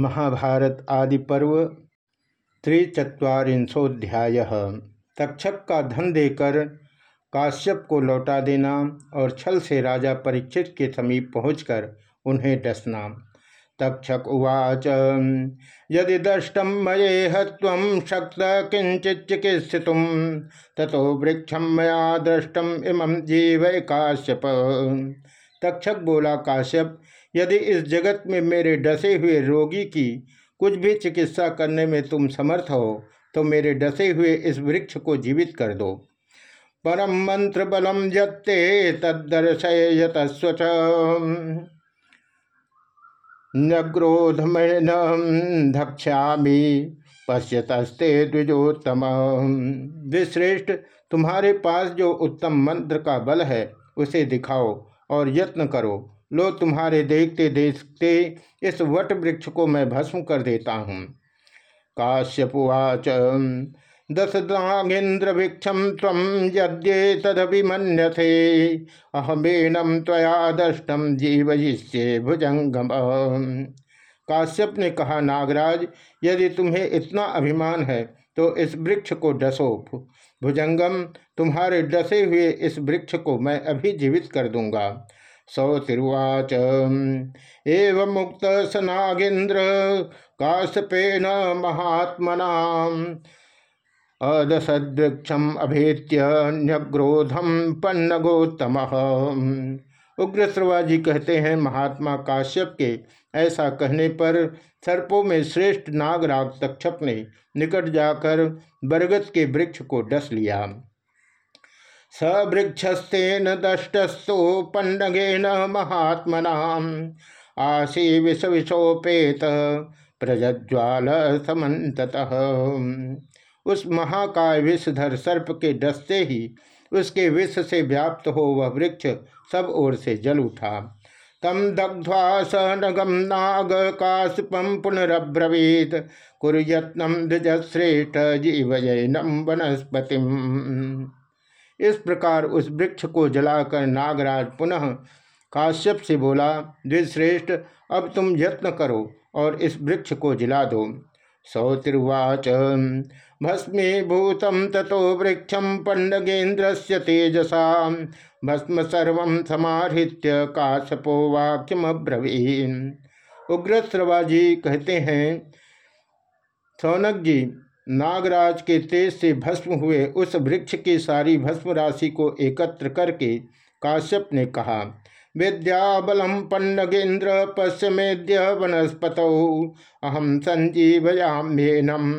महाभारत आदि पर्व त्रिचत्वारिंशोध्याय तक्षक का धन देकर काश्यप को लौटा देना और छल से राजा परीक्षित के समीप पहुंचकर उन्हें डसना। तक्षक उवाच, यदि दष्टम मये हम शक्त किंचित चिकित्सित तथो वृक्षम मया दृष्टम इमं जीव काश्यप। तक्षक बोला, काश्यप यदि इस जगत में मेरे डसे हुए रोगी की कुछ भी चिकित्सा करने में तुम समर्थ हो तो मेरे डसे हुए इस वृक्ष को जीवित कर दो। परम मंत्र बलम जत्ते तदर्शय स्वच। नग्रोधमय धक्ष्यामी, पश्यतस्ते द्विजोत्तम। विश्रेष्ठ तुम्हारे पास जो उत्तम मंत्र का बल है, उसे दिखाओ और यत्न करो। लो तुम्हारे देखते देखते इस वट वृक्ष को मैं भस्म कर देता हूँ। काश्यपुवाच दशदागेन्द्र भिक्षम तम यद्ये तदभिमन्यथे अहमेनम त्वया दष्टम जीवयिष्ये भुजंगम। काश्यप ने कहा, नागराज, यदि तुम्हें इतना अभिमान है तो इस वृक्ष को डसो। भुजंगम, तुम्हारे डसे हुए इस वृक्ष को मैं अभी जीवित कर दूँगा। सौतिर्वाच एव मुक्त सनागेन्द्र काश्यपेन महात्मना अदसदृक्षम अभेत्य न्यग्रोधम पन्नगोत्तम। उग्र श्रवाजी कहते हैं, महात्मा काश्यप के ऐसा कहने पर सर्पों में श्रेष्ठ नागराग तक्षप ने निकट जाकर बरगद के वृक्ष को डस लिया। सवृक्षस्तेन दष्टस्तु पन्नगेन महात्मना आशी विष विषोपेत प्रज्वाल समत उस महाकाय विषधर सर्प के डसते ही उसके विष से व्याप्त हो वह वृक्ष सब ओर से जल उठा। तम दग्ध्वा स नगम नाग काशपम पुनरब्रवीत। कुरयत्नम द्विजश्रेष्ठ जीवजनम वनस्पतिम। इस प्रकार उस वृक्ष को जलाकर नागराज पुनः काश्यप से बोला द्विश्रेष्ठ अब तुम यत्न करो और इस वृक्ष को जला दो। सौतिर्वाच भस्मीभूत तथो वृक्षम पंडगेन्द्र से तेजसा। भस्म सर्व समाहृत्य काश्यपो वाक्यम अब्रवीन उग्र श्रवाजी कहते हैं, सौनक जी नागराज के तेज से भस्म हुए उस वृक्ष की सारी भस्म राशि को एकत्र करके काश्यप ने कहा, विद्याबलम पन्नगेन्द्र पश्चिमेद्य वनस्पत अहम संजीवयाम्येनम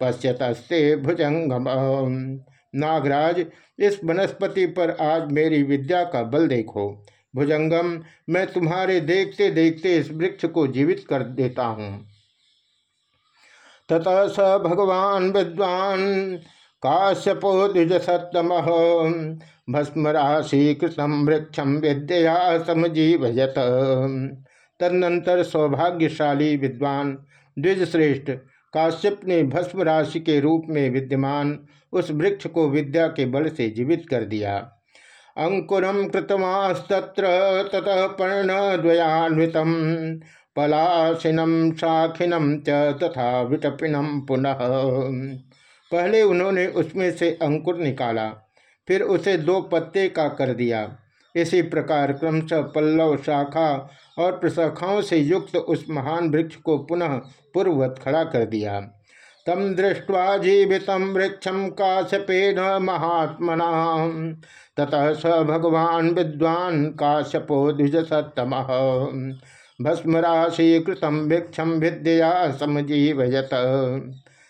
पश्यतस्ते भुजंगम नागराज, इस वनस्पति पर आज मेरी विद्या का बल देखो। भुजंगम, मैं तुम्हारे देखते देखते इस वृक्ष को जीवित कर देता हूँ। ततः स भगवान विद्वान काश्यपो द्विज सत्तम भस्म राशि कृतम वृक्षम विद्या समजीवयत तदनंतर सौभाग्यशाली विद्वान द्विजश्रेष्ठ काश्यप ने भस्म राशि के रूप में विद्यमान उस वृक्ष को विद्या के बल से जीवित कर दिया। अंकुरम कृतमास्तत्र ततः पर्णद्वयान्वित पलाशिनम शाखिनम च तथा विटपिनम पुनः। पहले उन्होंने उसमें से अंकुर निकाला, फिर उसे दो पत्ते का कर दिया। इसी प्रकार क्रमशः पल्लव शाखा और प्रशाखाओं से युक्त उस महान वृक्ष को पुनः पूर्ववत खड़ा कर दिया। तम दृष्ट्वा जीवित वृक्षम काश्यपेन महात्मना। ततः स भगवान विद्वान काश्यपो द्विजसतम भस्मराशि कृतम वृक्षम विद्या समजीवयत।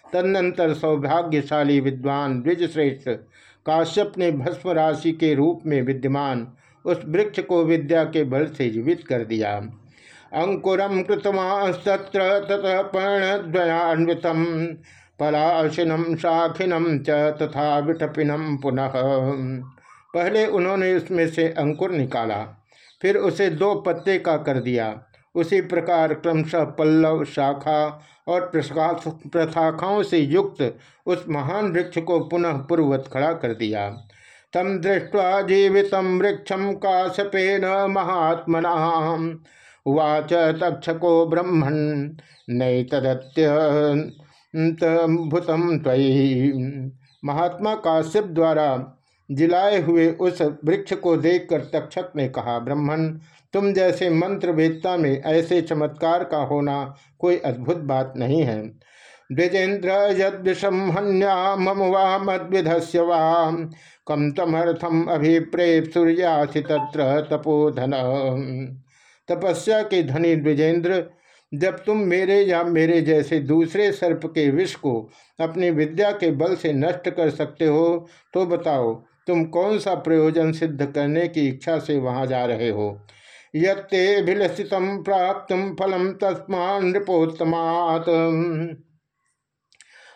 तदनंतर सौभाग्यशाली विद्वान द्विजश्रेष्ठ काश्यप ने भस्म राशि के रूप में विद्यमान उस वृक्ष को विद्या के बल से जीवित कर दिया। अंकुरम कृतमास्तत्र ततः पर्णद्वयान्वित पलाशिनम शाखिनम च तथा विटपिनम पुनः। पहले उन्होंने उसमें से अंकुर निकाला, फिर उसे दो पत्ते का कर दिया। उसी प्रकार क्रमशः पल्लव शाखा और प्रशाखाओं से युक्त उस महान वृक्ष को पुनः पूर्ववत खड़ा कर दिया। तम दृष्ट्वा जीवित वृक्षम काशपेन महात्मना। उवाच तक्षको ब्रह्मण नई तदत्यभुतम त्वयी। महात्मा काश्यप द्वारा जिलाए हुए उस वृक्ष को देखकर तक्षक ने कहा ब्रह्मण तुम जैसे मंत्र वेदता में ऐसे चमत्कार का होना कोई अद्भुत बात नहीं है। द्विजेन्द्र यदृशम हन्या मम वा मद्विधस्य वा कम तमर्थम अभिप्रेप सूर्यासी तत्र तपोधन। तपस्या के धनी द्विजेंद्र जब तुम मेरे या मेरे जैसे दूसरे सर्प के विष को अपनी विद्या के बल से नष्ट कर सकते हो तो बताओ तुम कौन सा प्रयोजन सिद्ध करने की इच्छा से वहाँ जा रहे हो? यत्ते भिलसित प्राप्त फलम तस्मा नृपोत्तमात्।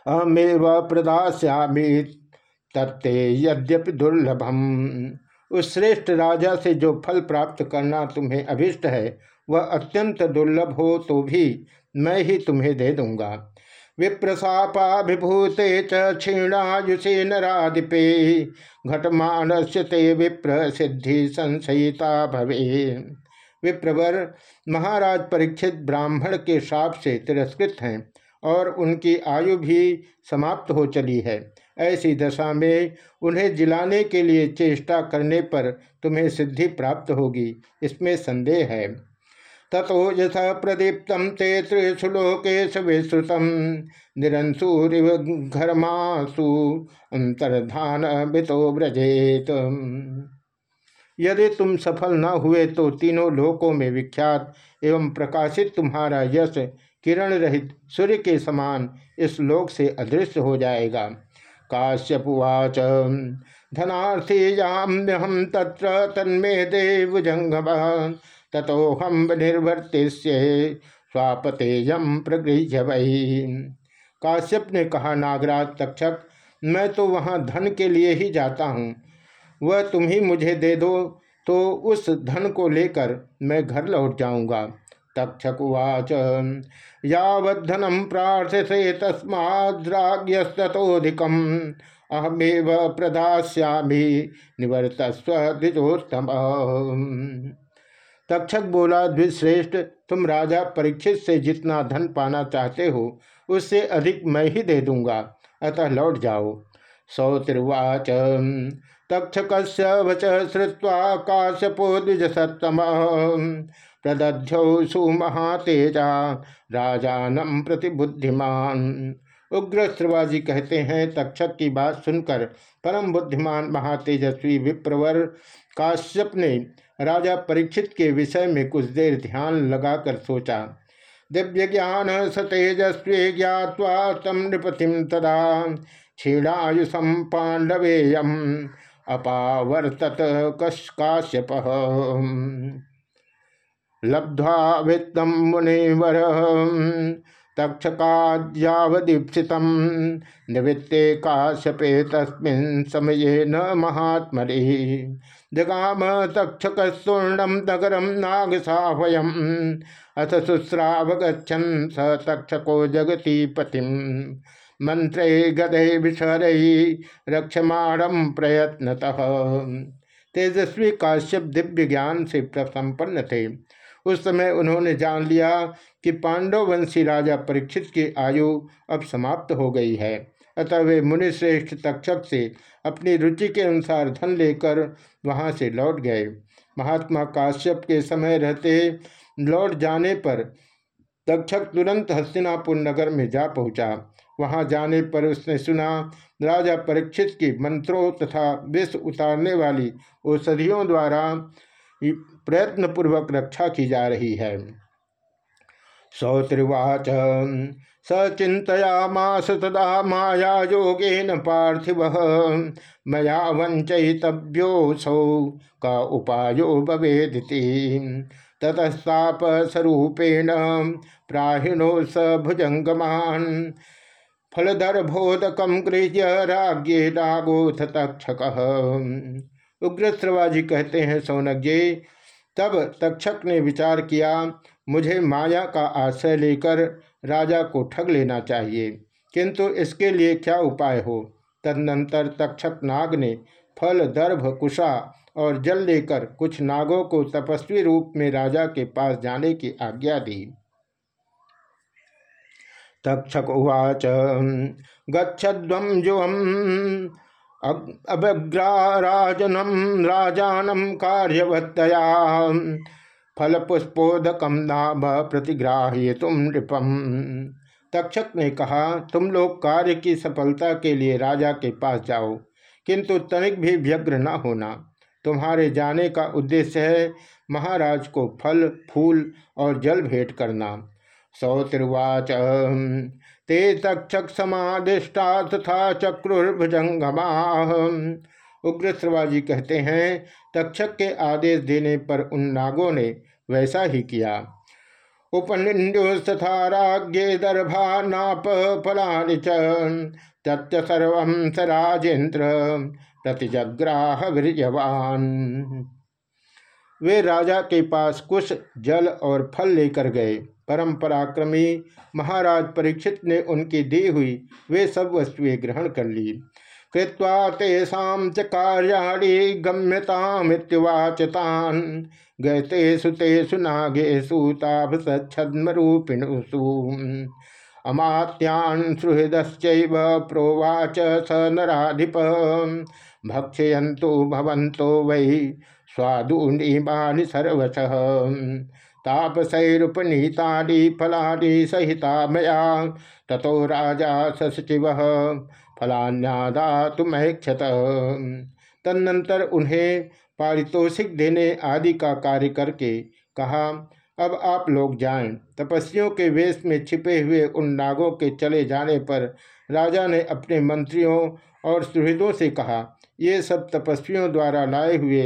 अमेव प्रदास्यामी तत्ते यद्यपि दुर्लभम। उस श्रेष्ठ राजा से जो फल प्राप्त करना तुम्हें अभिष्ट है, वह अत्यंत दुर्लभ हो तो भी मैं ही तुम्हें दे दूँगा। विप्रसापाभिभूते क्षीणायुषे नाधिपे घटमान ते विप्र सिद्धि संशयिता भवे विप्रवर महाराज परीक्षित ब्राह्मण के शाप से तिरस्कृत हैं और उनकी आयु भी समाप्त हो चली है। ऐसी दशा में उन्हें जिलाने के लिए चेष्टा करने पर तुम्हें सिद्धि प्राप्त होगी। इसमें संदेह है। ततो यथ प्रदीप्त ते त्रिषु लोकेश विश्रुत निरंसूरिव घरमासु अंतर्धान बितो ब्रजेत यदि तुम सफल न हुए तो तीनों लोकों में विख्यात एवं प्रकाशित तुम्हारा यश किरण रहित सूर्य के समान इस लोक से अदृश्य हो जाएगा। काश्यपुवाच धनार्थीयाम्यहम तत्र तन्मे देव जंगम। तथोहम निर्वर्तिष्य स्वापतेयम प्रगृह्य वही काश्यप ने कहा, नागराज तक्षक, मैं तो वहाँ धन के लिए ही जाता हूँ। वह तुम ही मुझे दे दो तो उस धन को लेकर मैं घर लौट जाऊँगा। तक्षकुवाच यावधनम प्रार्थसे तस्माद्राग्यस्तोधिकम अहमेव प्रदास्यामी, निवर्तस्व द्विजोत्तम तक्षक बोला द्विश्रेष्ठ तुम राजा परीक्षित से जितना धन पाना चाहते हो, उससे अधिक मैं ही दे दूँगा। अतः लौट जाओ। सौतिर्वाच। तक्षक वच श्रुवा काश्यपो द्विजसत्तम प्रदध्यौ सुमहातेजा राजानम प्रतिबुद्धिमान उग्र श्रवाजी कहते हैं तक्षक की बात सुनकर परम बुद्धिमान महातेजस्वी विप्रवर काश्यप ने राजा परीक्षित के विषय में कुछ देर ध्यान लगाकर सोचा। दिव्य ज्ञान सतेजस्वी ज्ञावा तम नृपतिम तदा। क्षीणायुषम पांडवेयम अपावर्तत कश काश्यप। लब्ध्वा वित्तम मुनिवर तक्षकाद्यावदीप्सित। निवृत्ते काश्यपे तस्मिन् समये न महात्मरे जगाम तक्षक स्वर्णम नगरम नागसाहवयम अथ शुश्राव गच्छन स तक्षको जगती पतिम मंत्रे गदय विषर रक्षमाणम प्रयत्नतः। तेजस्वी काश्यप दिव्य ज्ञान से प्रसंपन्न थे। उस समय उन्होंने जान लिया कि पांडववंशी राजा परीक्षित की आयु अब समाप्त हो गई है। अतः वे मुनिश्रेष्ठ तक्षक से अपनी रुचि के अनुसार धन लेकर वहाँ से लौट गए। महात्मा काश्यप के समय रहते लौट जाने पर तक्षक तुरंत हस्तिनापुर नगर में जा पहुँचा। वहाँ जाने पर उसने सुना, राजा परीक्षित की मंत्रों तथा विष उतारने वाली औषधियों द्वारा प्रयत्नपूर्वक रक्षा की जा रही है। सौत्रिवाच सचिंतयामास तदा माया योगेन पार्थिव। मया वंचितव्योसौ का उपायो भवेदिति। ततस्ताप स्वरूपेण प्राहिणो स भुजंगमान फलधर बोधकम गृह्य राज्ञे नागोथ तक्षक उग्र कहते हैं सौनज्ञ तब तक्षक ने विचार किया, मुझे माया का आश्रय लेकर राजा को ठग लेना चाहिए। किंतु इसके लिए क्या उपाय हो? तदनंतर तक्षक नाग ने फल, दर्भ, कुशा और जल लेकर कुछ नागों को तपस्वी रूप में राजा के पास जाने की आज्ञा दी। तक्षक उवाच गच्छध्वम जुवम अभग्राजनम राजानम कार्यवत्तया। फल पुष्पोदकम नाभ प्रतिग्राह्य तुम नृपम। तक्षक ने कहा, तुम लोग कार्य की सफलता के लिए राजा के पास जाओ, किंतु तनिक भी व्यग्र न होना। तुम्हारे जाने का उद्देश्य है महाराज को फल, फूल और जल भेंट करना। सौतिर्वाच ते तक्षक समादिष्टा तथा चक्रुर्भुजंगमा। उग्र श्रवाजी कहते हैं, तक्षक के आदेश देने पर उन नागों ने वैसा ही किया। उपनिंदुस्तथा राज्ञे दर्भा नाप फला फलानि चर्व स राजेन्द्र प्रतिजग्राह वीरवान वे राजा के पास कुछ जल और फल लेकर गए। परम पराक्रमी महाराज परीक्षित ने उनकी दी हुई वे सब वस्तुएँ ग्रहण कर ली। कृत्वा तेषा च कार्याणि गम्यतामित्युवाचतान् गयतेषु तेषु नागेषु ताभसच्छद्मरूपिणुषु। अमात्यान् सुहृदश्चैव प्रोवाच स नराधिप। भक्षयन्तु भवन्तो वै स्वादूनीमानि सर्वशः तापसैरुपनीतानि फलानि सहिता मया। ततो राजा सचिव फलान्यादातुमैक्षत तदनंतर उन्हें पारितोषिक देने आदि का कार्य करके कहा, अब आप लोग जाएँ। तपस्वियों के वेश में छिपे हुए उन नागों के चले जाने पर राजा ने अपने मंत्रियों और सुहृदों से कहा, ये सब तपस्वियों द्वारा लाए हुए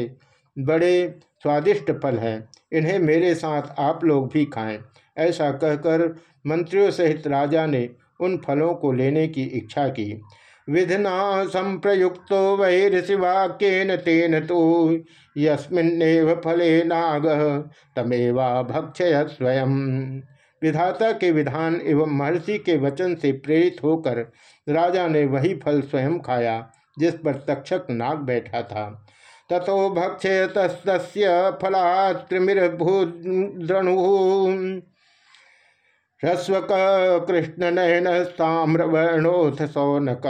बड़े स्वादिष्ट फल हैं। इन्हें मेरे साथ आप लोग भी खाएँ। ऐसा कहकर मंत्रियों सहित राजा ने उन फलों को लेने की इच्छा की। विधना संप्रयुक्त वैऋषिवाक्यन तेन तो यस्मिन्नेव फले नाग तमेवा भक्षय स्वयं। विधाता के विधान एवं महर्षि के वचन से प्रेरित होकर राजा ने वही फल स्वयं खाया, जिस पर तक्षक नाग बैठा था। ततो भक्षय तस्य फलात्रिमिर्भूद्रणु ह्रस्वक कृष्ण नयन ताम्रवर्णोथ सौनक।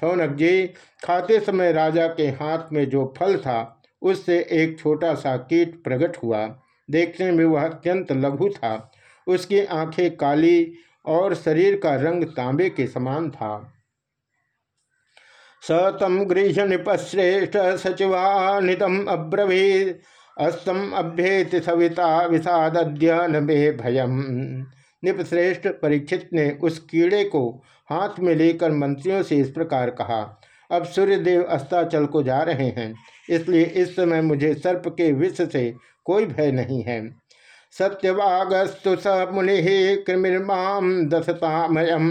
सौनक जी, खाते समय राजा के हाथ में जो फल था, उससे एक छोटा सा कीट प्रकट हुआ। देखने में वह अत्यंत लघु था। उसकी आँखें काली और शरीर का रंग तांबे के समान था। स तम गृह निपश्रेष्ठ सचिवानितम अब्रवीत। अस्तम अभ्येति सविता विषाद्य मे भयम। निपश्रेष्ठ परीक्षित ने उस कीड़े को हाथ में लेकर मंत्रियों से इस प्रकार कहा, अब सूर्यदेव अस्ताचल को जा रहे हैं, इसलिए इस समय मुझे सर्प के विष से कोई भय नहीं है। सत्यवागस्तु स मुनि कृमिर्माम दशतामयम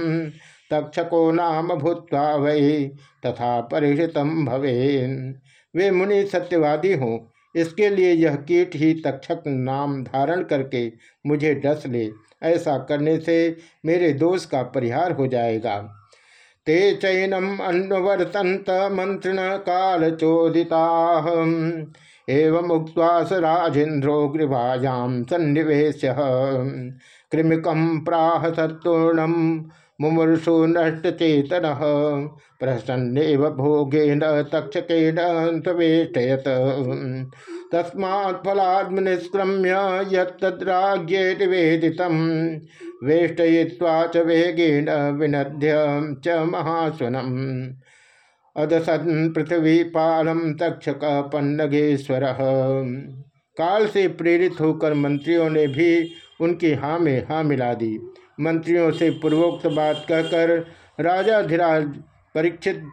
तक्षको नाम भूतवा वही तथा परिहृतम भवे वे मुनि सत्यवादी हों, इसके लिए यह कीट ही तक्षक नाम धारण करके मुझे डस ले, ऐसा करने से मेरे दोष का परिहार हो जाएगा। ते चैनम अन्वर्तंत मंत्रिण काल चोदिता। एवं उक्वास राजेन्द्रो गृभायाम सन्निवेश कृमिकम प्राह सत्तूर्णम मुमूर्षु नष्ट चेतन प्रसन्न भोगेन तक्षकेन वेष्टयत तस्मात्फलाद्म निष्क्रम्य यद्राज्ये निवेदित वेष्टय्वा च वेगेन विनद्य च महासुनम अदसन पृथ्वी पालम तक्षक पन्नगेश्वर काल से प्रेरित होकर मंत्रियों ने भी उनकी हाँ में हाँ मिला दी। मंत्रियों से पूर्वोक्त बात कहकर राजा धीराज परीक्षित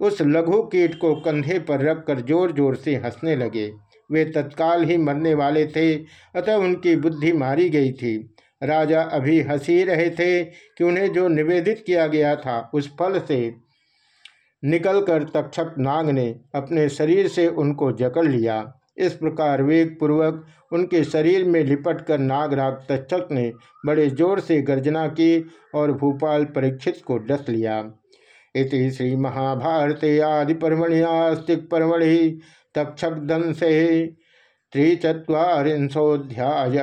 उस लघु कीट को कंधे पर रखकर ज़ोर ज़ोर से हंसने लगे। वे तत्काल ही मरने वाले थे, अतः उनकी बुद्धि मारी गई थी। राजा अभी हँसी रहे थे कि उन्हें जो निवेदित किया गया था, उस फल से निकलकर तक्षक नाग ने अपने शरीर से उनको जकड़ लिया। इस प्रकार वेग पूर्वक उनके शरीर में लिपट कर नागराग तक्षक ने बड़े ज़ोर से गर्जना की और भूपाल परीक्षित को डस लिया। इति श्री महाभारते आदि परमणि आस्तिक परमणि तक्षक दंसे त्रिचत्वारिंशोध्याय